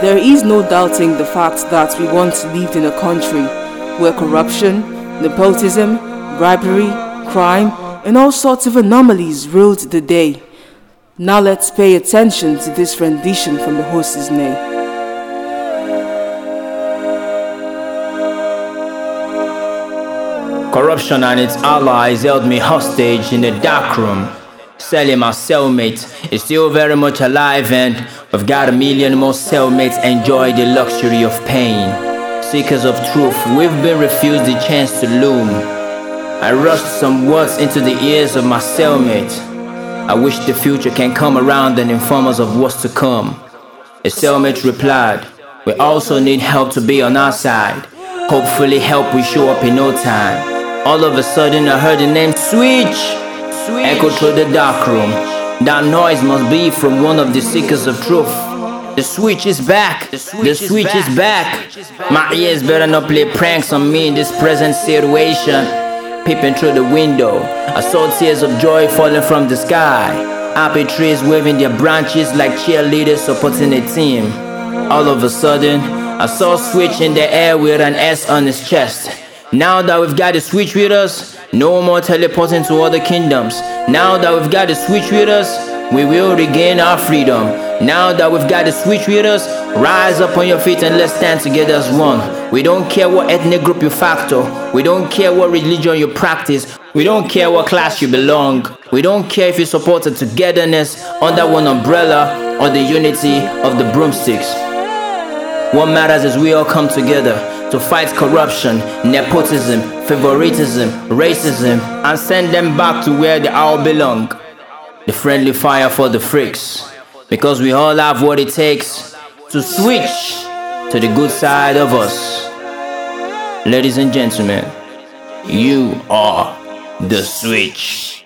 There is no doubting the fact that we once lived in a country where corruption, nepotism, bribery, crime, and all sorts of anomalies ruled the day. Now let's pay attention to this rendition from the horse's neigh. Corruption and its allies held me hostage in a dark room. Sally, my cellmate, is still very much alive, and we've got a million more cellmates enjoy the luxury of pain. Seekers of truth, we've been refused the chance to loom. I rushed some words into the ears of my cellmate. I wish the future can come around and inform us of what's to come. The cellmate replied, We also need help to be on our side. Hopefully, help will show up in no time. All of a sudden, I heard the name Switch echo through the dark room. That noise must be from one of the seekers of truth. The switch is back. The switch, the switch is, back. is, back. My ears better not play pranks on me in this present situation. Peeping through the window, I saw tears of joy falling from the sky. Happy trees waving their branches like cheerleaders supporting a team. All of a sudden, I saw Switch in the air with an S on his chest. Now that we've got the Switch with us, no more teleporting to other kingdoms. Now that we've got the switch with us, we will regain our freedom. Now that we've got the switch with us, rise up on your feet and let's stand together as one. We don't care what ethnic group you factor. We don't care what religion you practice. We don't care what class you belong. We don't care if you support a togetherness under one umbrella or the unity of the broomsticks. What matters is we all come together to fight corruption, nepotism, favoritism, racism, and send them back to where they all belong. The friendly fire for the freaks, because we all have what it takes to switch to the good side of us. Ladies and gentlemen, you are the switch.